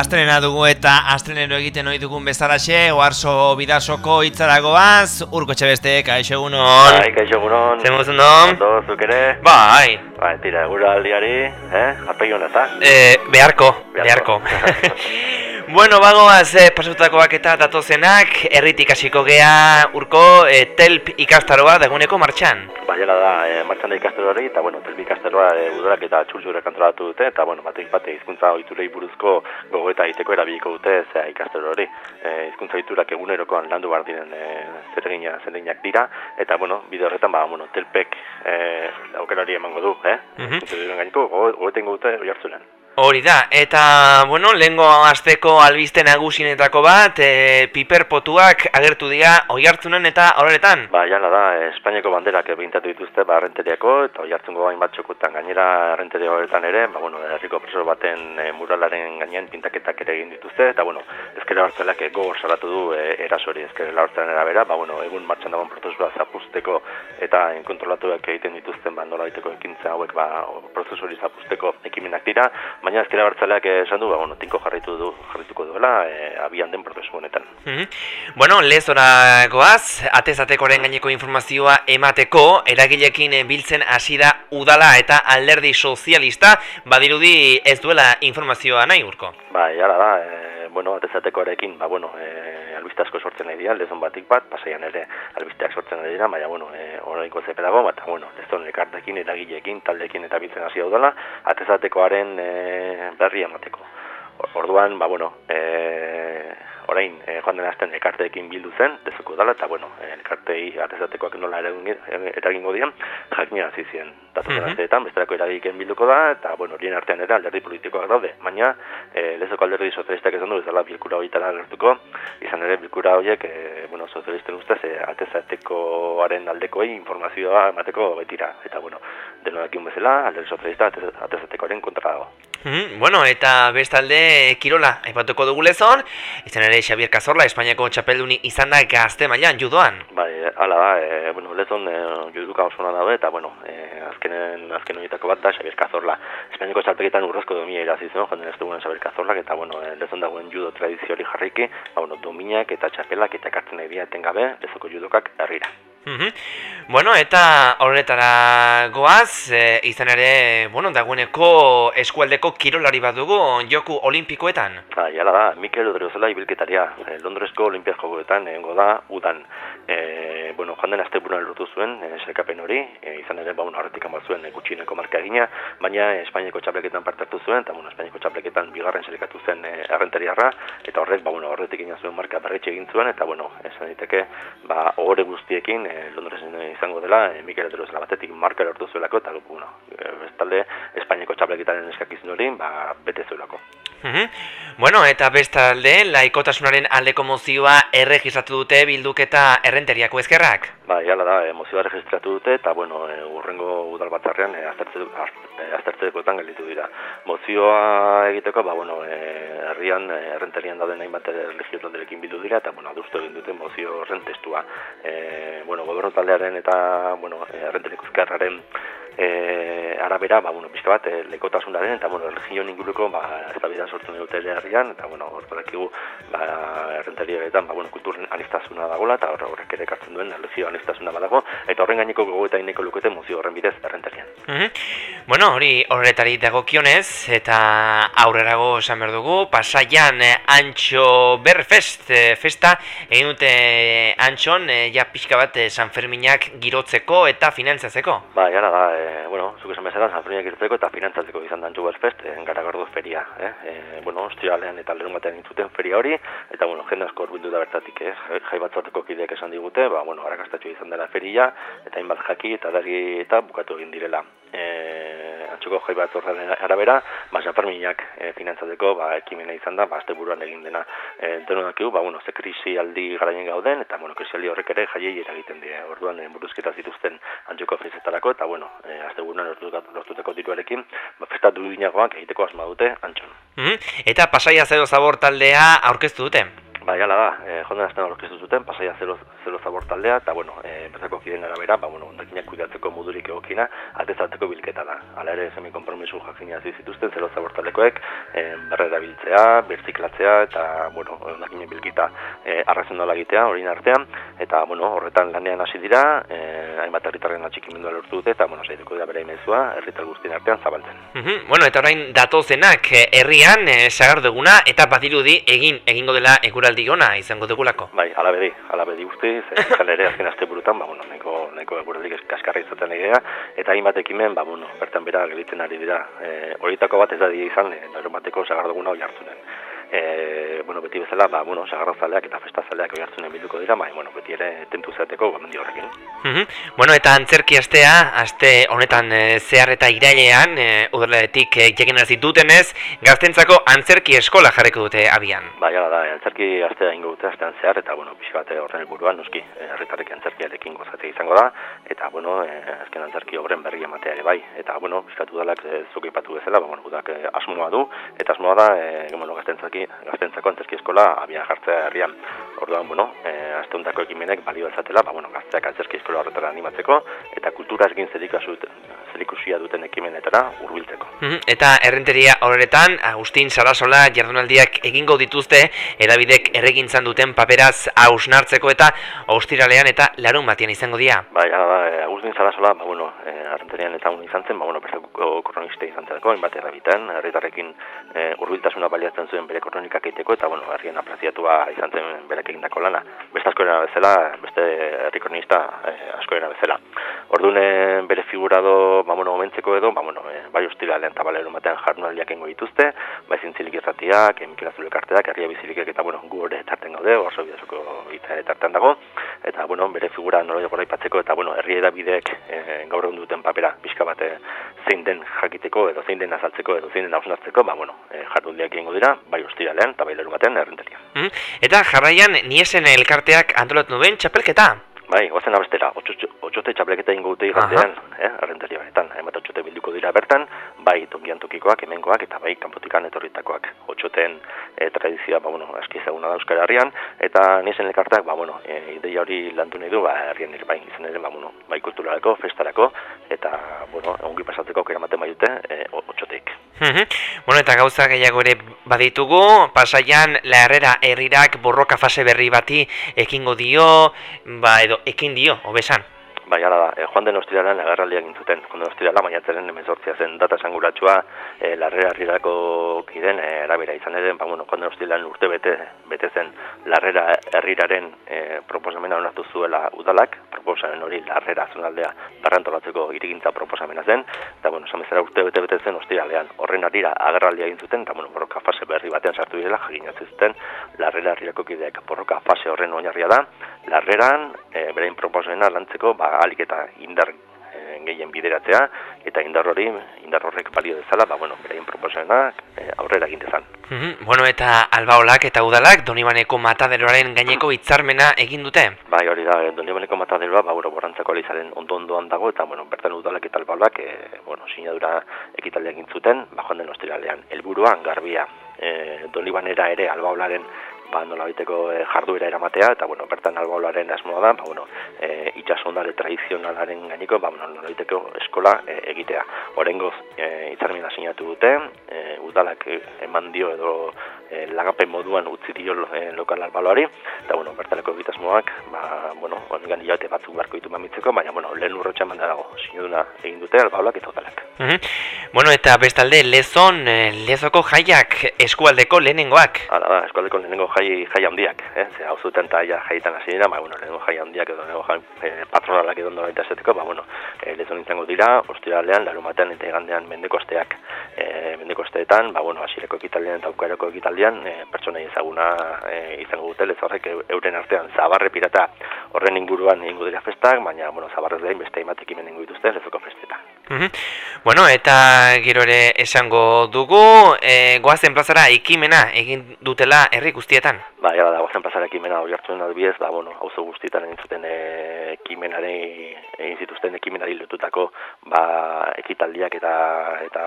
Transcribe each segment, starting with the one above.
Astrena dugu eta astrenero egiten ohi dugun bezalaxe, oarso bidasoko itzaragoaz, urko txabeste, kaixo egunon. Bai, kaixo egunon. Zemuz ondo? Ondo, zuk ere? Bai. Bai, tira, gura aldiari, eh? Arpegi honeta. Eh, beharko, beharko. bueno, bagoaz, eh, pasutakoak eta datozenak, erritik hasiko gea urko eh, telp ikastaroa daguneko martxan. Baiela da, eh, martxan da ikastaro hori, eta bueno, telp ikastaroa eh, udarak eta txultxurek antolatu dute, eta bueno, batek bate hizkuntza ohiturei buruzko gogoeta egiteko erabiliko dute zea ikastaro hori. Eh, hizkuntza ohiturak egunerokoan landu behar diren eh, zeregina zereginak dira, eta bueno, bide horretan, ba, bueno, telpek eh, aukera hori emango du, eh? Mm -hmm. gogoetengo dute hori hartzunen. Hori da, eta, bueno, lehengo asteko albiste nagusinetako bat, e, piper potuak agertu dira oi hartzunen eta horretan. Ba, jala da, Espainiako banderak ebintatu dituzte, ba, errenteriako, eta oi hartzungo bain bat txokutan gainera errenteria horretan ere, ba, bueno, herriko preso baten e, muralaren gainean pintaketak ere egin dituzte, eta, bueno, ezkera hartzelak gogor salatu du e, erasori ezkera hartzelan erabera, ba, bueno, egun martxan dagoen prozesua zapusteko eta enkontrolatuak egiten dituzten, ba, nola ekintza hauek, ba, prozesu hori zapusteko ekimenak dira, baina ezkera hartzeleak esan du, ba, bueno, tinko jarritu du, jarrituko duela, e, abian den prozesu honetan. Mm -hmm. Bueno, lehzora goaz, atezatekoren gaineko informazioa emateko, eragilekin biltzen hasi da udala eta alderdi sozialista, badirudi ez duela informazioa nahi urko. Ba, jara da, e, bueno, atezatekoarekin, ba, bueno, e, albiste asko sortzen nahi dira, lezon batik bat, pasaian ere albisteak sortzen nahi dira, baina, bueno, e, horreiko zepe dago, bat, bueno, lezon ekartekin, eragilekin, taldekin eta biltzen hasi udala, atezatekoaren e, berri emateko. Orduan, ba, bueno, e, orain, e, joan den azten elkarteekin bildu zen, dezuko dala, eta, bueno, elkartei atezatekoak nola eragingo dian, jakina hasi ziren datu mm -hmm. bestelako eragiken bilduko da, eta, bueno, horien artean ere alderdi politikoak daude, baina, e, lezoko alderdi sozialistak esan du, ez dela bilkura horietara agertuko, izan ere bilkura horiek, e, bueno, sozialisten ustez, e, atezatekoaren aldekoei informazioa emateko betira, eta, bueno, denodakiun bezala, alderdi sozialista atezatekoaren kontra dago. Bueno, eta bestalde Kirola, aipatuko dugu lezon, izan ere Xabier Cazorla, Espainiako txapelduni izan da gazte mailan judoan. Bai, ala da, e, bueno, lezon e, juduka osona dago, eta, bueno, e, azkenen, azken horietako bat da Xabier Cazorla. Espainiako txapelketan urrezko domia iraziz, no? jonden ez dugunen Xabier Cazorla, eta, bueno, e, lezon dagoen judo tradizio hori jarriki, ba, bueno, dominak eta txapelak eta kartzen nahi dira etengabe, lezoko judokak herrira. Bueno, eta horretara goaz, e, izan ere, bueno, dagoeneko eskualdeko kirolari bat dugu, joku olimpikoetan. Ah, jala da, Mikel Odriozela ibilketaria, e, Londresko olimpiaz jokoetan egongo da, udan. E, bueno, joan den azte buruan lortu zuen, e, selkapen hori, e, izan ere, ba, horretik hamar zuen e, gutxineko marka egina, baina Espainiako txapleketan parte hartu zuen, eta, bueno, Espainiako txapleketan bigarren selekatu zen e, arrentariarra, eta horrek, ba, bueno, horretik egin zuen marka berretxe egin zuen, eta, bueno, esan diteke, ba, ohore guztiekin, e, Londresen izango dela, e, Mikel Odriozela batetik marka lortu zuelako, eta, bueno, e, bestalde, Espainiako txapleketaren eskakizun hori, ba, bete zuelako. Mm -hmm. Bueno, eta bestalde, laikotasunaren aldeko mozioa erregistratu dute bilduketa errenteriako ezkerrak? Ba, jala da, e, mozioa erregistratu dute, eta, bueno, e, urrengo udal batzarrean e, aztertzekoetan gelditu dira. Mozioa egiteko, ba, bueno, e, herrian, errenterian dauden hainbat erlegiotanderekin bildu dira, eta, bueno, aduztu egin dute mozio horren testua. E, bueno, gobernu taldearen eta, bueno, errenteriko ezkerraren e, arabera, ba, bueno, pixka bat, e, lekotasunaren, eta, bueno, erregion inguruko, ba, ez da sortzen dute herrian, eta, bueno, horretakigu, ba, errentarietan, ba, bueno, kulturen anistasuna dagoela, eta horrek ere kartzen duen, erregio anistasuna badago, eta horren gaineko gogo eta ineko lukete mozio horren bidez errentarian. Mm -hmm. Bueno, hori horretari dagokionez, eta aurrerago esan behar dugu, pasaian eh, antxo berfest eh, festa, egin dute antxon, eh, ja pixka bat eh, San Ferminak girotzeko eta finantzatzeko. Ba, jara da, e, bueno, zuk esan bezala, San Ferminak girotzeko eta finantzatzeko izan da antxo berfest, e, garagardo feria, eh? E, bueno, ostrialean eta lerun batean intzuten feria hori, eta, bueno, jende asko horbildu da bertatik, eh? jai batzorteko kideak esan digute, ba, bueno, harakastatxo izan dela feria, eta hainbat jaki eta dari eta bukatu egin direla. E, antxoko jai bat arabera, ba, Sanferminak e, finantzatzeko ba, ekimena izan da, ba, azte buruan egin dena e, deno dakigu, ba, bueno, ze krisi aldi garaien gauden, eta, bueno, krisi aldi horrek ere jaiei eragiten dira, orduan e, buruzketa zituzten antxoko fezetarako, eta, bueno, e, azte buruan lortuteko diruarekin, ba, festa duinagoak egiteko asma dute antxon. Mm -hmm. Eta pasaia zero zabor taldea aurkeztu dute? Ba, jala da, e, jonden azten aurkeztu zuten, pasaia zelo, zelo zabor taldea, eta, bueno, e, bertako kiden arabera, ba, bueno, ondakinak kuidatzeko modurik egokina, atezateko bilketa da. Hala ere, semi kompromisu jakin zituzten, zelo zabor taldekoek, e, berre erabiltzea, bertziklatzea, eta, bueno, ondakinak bilkita e, arrazen dola egitea, hori artean, eta, bueno, horretan lanean hasi dira, e, hainbat herritarren atxikimendua lortu dute, eta, bueno, zaituko da bere imezua, herritar guztien artean zabaltzen. Mm Bueno, eta orain datozenak herrian, e, sagarduguna, eta badirudi egin, egingo dela egura ekitaldi ona izango dugulako. Bai, ala bedi, ala bedi guzti, izan ere azken azte burutan, ba, bueno, neko, neko eguraldik kaskarra izaten egea, eta hainbat ekimen, ba, bueno, bertan bera gelitzen ari dira. E, horietako bat ez da dira izan, e, bateko sagarduguna hori hartzunen e, bueno, beti bezala, ba, bueno, sagarrazaleak eta festazaleak oi hartzunen bilduko dira, bai, bueno, beti ere tentu zateko gomendi horrekin. Mm Bueno, eta antzerki astea, aste honetan e, zehar eta irailean, e, udaletik e, jekin dutenez, gaztentzako antzerki eskola jarriko dute abian. Bai, ala da, antzerki astea ingo dute, astean zehar, eta, bueno, pixkate horren helburuan noski, herritarrek antzerkiarekin gozate izango da, eta, bueno, e, azken antzerki obren berri ematea ere bai, eta, bueno, pixkatu dalak e, zukipatu bezala, ba, bueno, budak e, asmoa du, eta asmoa da, e, bueno, gaztentzaki gaztentzako antzerki eskola abian jartzea herrian. Orduan, bueno, e, eh, astuntako ekimenek balio ezatela, ba, bueno, gazteak antzerki eskola horretara animatzeko, eta kultura esgin zerikusia duten ekimenetara hurbiltzeko. Mhm, eta errenteria horretan, Agustin Sarasola jardunaldiak egingo dituzte, edabidek erregintzan duten paperaz hausnartzeko eta austiralean eta larun batian izango dira. Bai, eh, Agustin Sarasola, ba, bueno, e, errenterian eta un izan zen, ba, bueno, persako kroniste izan zelako, enbat errabiten, herritarrekin e, urbiltasuna baliatzen zuen bere kronikak egiteko eta bueno, herrien apreziatua izan zen berek egindako lana. Beste asko bezala, beste herri kronista eh, asko bezala. Orduan bere figurado, ba bueno, momentzeko edo, ba bueno, eh, bai hostilalean ta balero batean jardunaldiak eingo dituzte, bai zintzilik irratiak, Mikel Azulekarteak, herria bizilikek eta bueno, gu ere tarten gaude, oso bidezoko hitza ere tartean dago eta bueno, bere figura nola jogora ipatzeko eta bueno, herri edabidek e, gaur egun duten papera pixka bate zein den jakiteko edo zein den azaltzeko edo zein den hausnartzeko, ba bueno, e, jardunaldiak eingo dira, bai ostiralean eta bai leru batean errenteria. Mm. Eta jarraian niesen elkarteak antolatu duen txapelketa? Bai, gozen abestera, otxote txapelketa ingo dute igandean, eh, errenteria beretan, hainbat otxote bilduko dira bertan, bai tongian tokikoak, hemengoak eta bai kanpotikan etorritakoak. Otxoten e, tradizioa, ba, bueno, aski ezaguna da Euskal Herrian, eta niesen elkarteak, ba, bueno, e, ideia hori lantu nahi du, ba, herrian ere bai, izan ere, ba, bueno, bai kulturaleko, festarako, eta, bueno, ongi pasatzeko kera maten bai dute, e, otxoteik. bueno, eta gauza gehiago ere baditugu, pasaian, laherrera herrirak borroka fase berri bati ekingo dio, ba, edo ekin dio, obesan. Bai, ala da, e, joan den ostiralean agarraldia egin zuten. Joan den ostirala, maiatzaren emezortzia zen data esanguratsua e, larrera herrirako kiden e, erabera izan ere, ba, bueno, joan den ostiralean urte bete, bete zen larrera herriraren e, proposamena onartu zuela udalak, proposamen hori larrera zonaldea barrantolatzeko irigintza proposamena zen, eta, bueno, samezera urte bete bete zen ostiralean horren arira agarraldia egin zuten, eta, bueno, borroka fase berri batean sartu direla, jaginatzen zuten, larrera herrirako kideak. Borroka fase horren oinarria da, larreran, e, berein proposamena lantzeko, ba, alik eta indar e, gehien bideratzea eta indar hori indar horrek balio dezala ba bueno beraien proposamenak e, aurrera egin dezan. Mm Bueno eta albaolak eta udalak Donibaneko mataderoaren gaineko hitzarmena egin dute. Bai, hori da Donibaneko mataderoa ba bueno borantzako alizaren ondo ondoan dago eta bueno bertan udalak eta albaolak e, bueno sinadura ekitaldia egin zuten ba joan den ostiralean helburuan garbia e, Donibanera ere albaolaren ba, nola biteko e, eh, jarduera eramatea, eta, bueno, bertan albaularen asmoa da, ba, bueno, e, itxasondare tradizionalaren gaineko, ba, bueno, nola biteko eskola e, egitea. Horengoz, e, itzarmina sinatu dute, e, udalak eman dio edo e, lagapen moduan utzi dio e, lokal albaloari, eta, bueno, bertaleko egitasmoak, ba, bueno, ongan hilate batzuk beharko ditu mamitzeko, baina, bueno, lehen urrotxa eman dago, sinuduna egin dute albaulak eta udalak. Bueno, eta bestalde, lezon, lezoko jaiak eskualdeko lehenengoak. Hala da, eskualdeko lehenengo jai, jai handiak, eh? Ze hau zuten eta ja jaitan hasi dira, ba, bueno, lehenengo jai handiak edo lehenengo jai eh, patronalak edo nola eta esateko, ba, bueno, eh, lezon izango dira, ostiralean, larumatean eta egandean mendekosteak, eh, mendekosteetan, ba, bueno, asireko ekitaldean eta aukareko ekitaldean, eh, pertsona ezaguna eh, izango dute, lezorrek euren artean, zabarre pirata horren inguruan ingo dira festak, baina, bueno, zabarrez lehen beste imatekimen ingo dituzte, lezoko Bueno, eta gero ere esango dugu, e, goazen plazara ekimena egin dutela herri guztietan? Ba, gara da, goazen plazara ekimena hori hartzen adibidez, ba, bueno, hauzo guztietan egin zuten e, ekimenari, egin zituzten ekimenari lotutako ba, ekitaldiak eta, eta,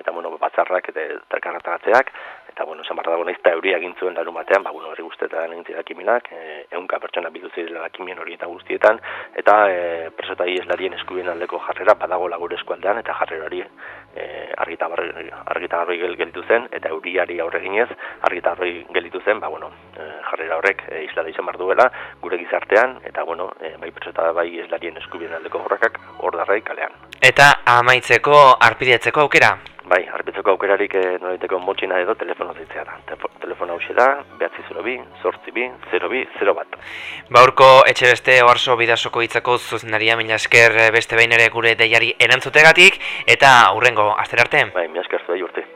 eta bueno, batzarrak eta elkarretaratzeak, eta bueno, esan barra dago naiz eta euria egin zuen larun batean, ba, bueno, herri guztietan egin zira ekimenak, e, eunka pertsona bildu zirela ekimen hori eta guztietan, eta e, presotai eslarien eskubien aldeko jarrera badago lagur eskualdean, eta jarrera hori e, argita, argita garroi gelitu zen, eta euriari aurre ginez, argita garroi gelitu zen, ba, bueno, e, jarrera horrek e, isla izan bar duela, gure gizartean, eta bueno, e, bai presota bai eslarien eskubien aldeko horrakak hor darrai kalean. Eta amaitzeko arpidetzeko aukera? Bai, arpitzeko aukerarik e, noliteko motxina edo telefono zitzea da. Telefono hau da, behatzi 0 bi, sortzi bi, 0 bi, 0 bat. Baurko etxe beste oarzo bidasoko hitzako zuzenaria mila esker eh, beste behin ere gure deiari erantzutegatik eta aurrengo azter arte. Bai, mila esker zuei urte.